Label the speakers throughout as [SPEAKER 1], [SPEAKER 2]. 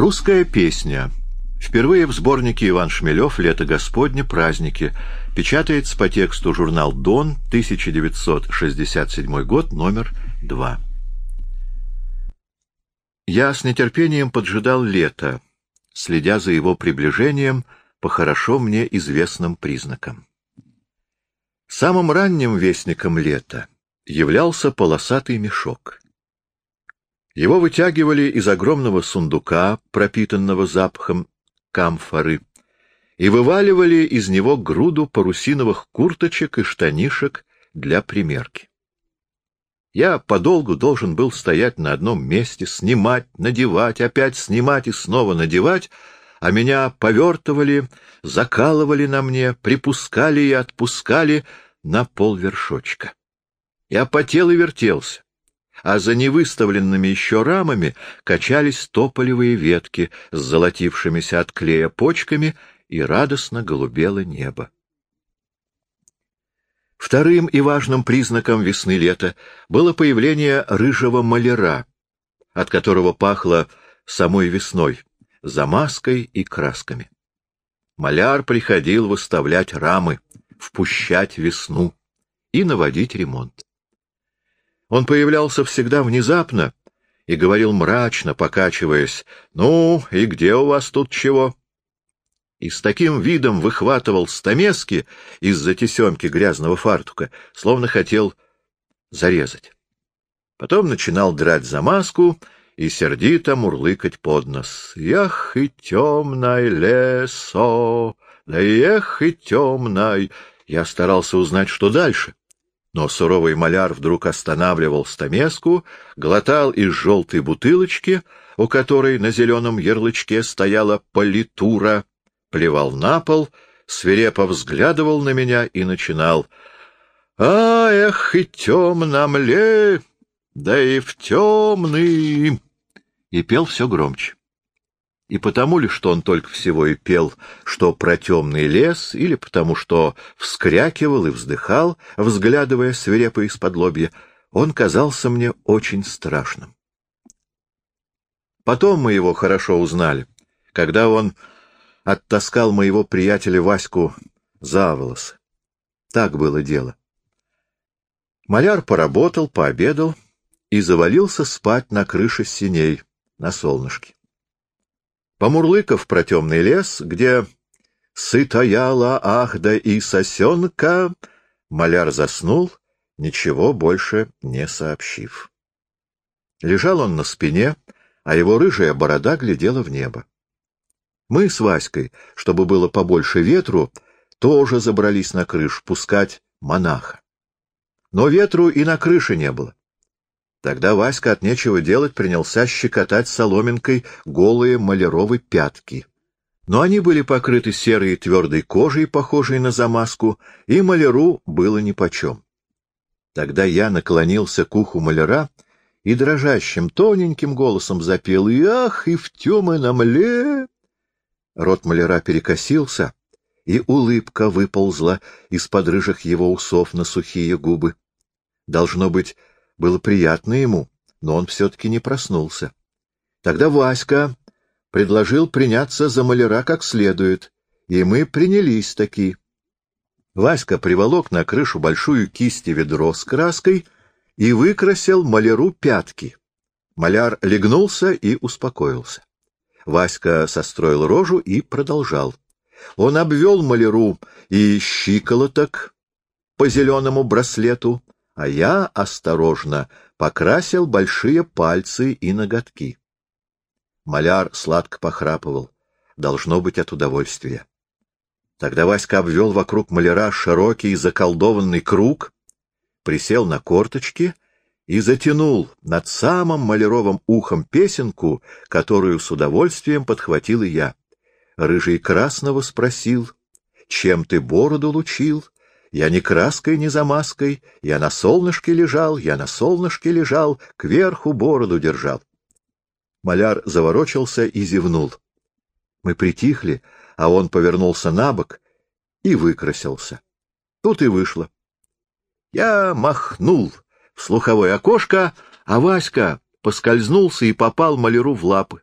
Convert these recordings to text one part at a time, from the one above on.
[SPEAKER 1] Русская песня. Впервые в сборнике Иван Шмелев «Лето Господне. Праздники». Печатается по тексту журнал «Дон», 1967 год, номер 2. Я с нетерпением поджидал лето, следя за его приближением по хорошо мне известным признакам. Самым ранним вестником лета являлся полосатый мешок. Его вытягивали из огромного сундука, пропитанного запахом камфоры, и вываливали из него груду парусиновых курточек и штанишек для примерки. Я подолгу должен был стоять на одном месте, снимать, надевать, опять снимать и снова надевать, а меня повертывали, закалывали на мне, припускали и отпускали на полвершочка. Я потел и вертелся а за невыставленными еще рамами качались тополевые ветки с золотившимися от клея почками, и радостно голубело небо. Вторым и важным признаком весны-лета было появление рыжего маляра, от которого пахло самой весной, замазкой и красками. Маляр приходил выставлять рамы, впущать весну и наводить ремонт. Он появлялся всегда внезапно и говорил мрачно, покачиваясь, «Ну, и где у вас тут чего?» И с таким видом выхватывал стамески из-за тесемки грязного фартука, словно хотел зарезать. Потом начинал драть замазку и сердито мурлыкать под нос. «Ях и темной лесо, да эх и темной!» Я старался узнать, что дальше. Но суровый маляр вдруг останавливал стамеску, глотал из желтой бутылочки, у которой на зеленом ярлычке стояла политура, плевал на пол, свирепо взглядывал на меня и начинал. «А, эх, и темно мле, да и в темный!» И пел все громче. И потому ли, что он только всего и пел, что про темный лес, или потому что вскрякивал и вздыхал, взглядывая свирепо из-под лобья, он казался мне очень страшным. Потом мы его хорошо узнали, когда он оттаскал моего приятеля Ваську за волосы. Так было дело. Маляр поработал, пообедал и завалился спать на крыше синей, на солнышке. Помурлыков про темный лес, где сытояла ахда и сосенка, маляр заснул, ничего больше не сообщив. Лежал он на спине, а его рыжая борода глядела в небо. Мы с Васькой, чтобы было побольше ветру, тоже забрались на крышу пускать монаха. Но ветру и на крыше не было. Тогда Васька от нечего делать принялся щекотать соломинкой голые маляровы пятки. Но они были покрыты серой твердой кожей, похожей на замазку, и маляру было нипочем. Тогда я наклонился к уху маляра и дрожащим, тоненьким голосом запел «И ах, и в тёмы намле!» Рот маляра перекосился, и улыбка выползла из-под рыжих его усов на сухие губы. Должно быть, было приятно ему, но он все-таки не проснулся. Тогда Васька предложил приняться за маляра как следует, и мы принялись таки. Васька приволок на крышу большую кисть и ведро с краской и выкрасил маляру пятки. Маляр легнулся и успокоился. Васька состроил рожу и продолжал. Он обвел маляру и щиколоток по зеленому браслету, а я осторожно покрасил большие пальцы и ноготки. Маляр сладко похрапывал, должно быть от удовольствия. Тогда Васька обвел вокруг маляра широкий заколдованный круг, присел на корточки и затянул над самым маляровым ухом песенку, которую с удовольствием подхватил и я. Рыжий Красного спросил, чем ты бороду лучил, я ни краской, ни замазкой, я на солнышке лежал, я на солнышке лежал, кверху бороду держал. Маляр заворочился и зевнул. Мы притихли, а он повернулся на бок и выкрасился. Тут и вышло. Я махнул в слуховое окошко, а Васька поскользнулся и попал маляру в лапы.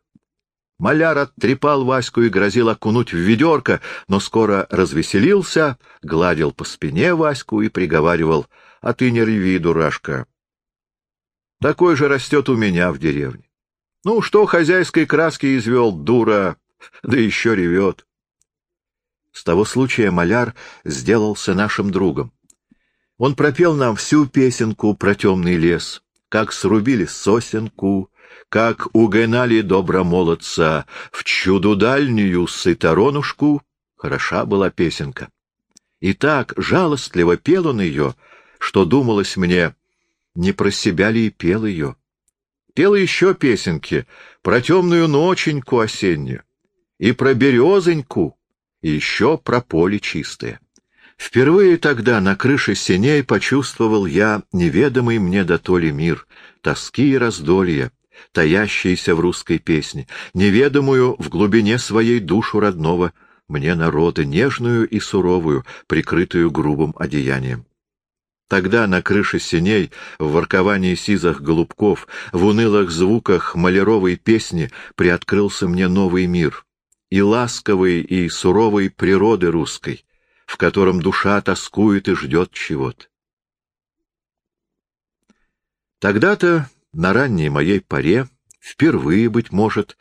[SPEAKER 1] Маляр оттрепал Ваську и грозил окунуть в ведерко, но скоро развеселился, гладил по спине Ваську и приговаривал, — А ты не реви, дурашка. Такой же растет у меня в деревне. Ну, что хозяйской краски извел, дура, да еще ревет. С того случая маляр сделался нашим другом. Он пропел нам всю песенку про темный лес, как срубили сосенку, как угнали добромолодца в чуду дальнюю сыторонушку. Хороша была песенка. И так жалостливо пел он ее, что думалось мне, не про себя ли и пел ее. Пел еще песенки про темную ноченьку осеннюю, и про березоньку, и еще про поле чистое. Впервые тогда на крыше синей почувствовал я неведомый мне до толи мир, тоски и раздолья, таящиеся в русской песне, неведомую в глубине своей душу родного мне народа, нежную и суровую, прикрытую грубым одеянием. Тогда на крыше синей, в ворковании сизых голубков, в унылых звуках маляровой песни приоткрылся мне новый мир, и ласковой, и суровой природы русской, в котором душа тоскует и ждет чего-то. Тогда-то, на ранней моей поре, впервые, быть может,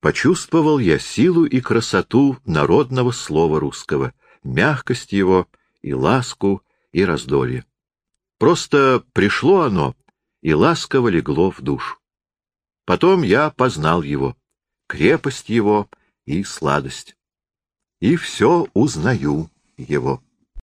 [SPEAKER 1] почувствовал я силу и красоту народного слова русского, мягкость его и ласку и раздолье. Просто пришло оно и ласково легло в душу. Потом я познал его, крепость его и сладость. И все узнаю его.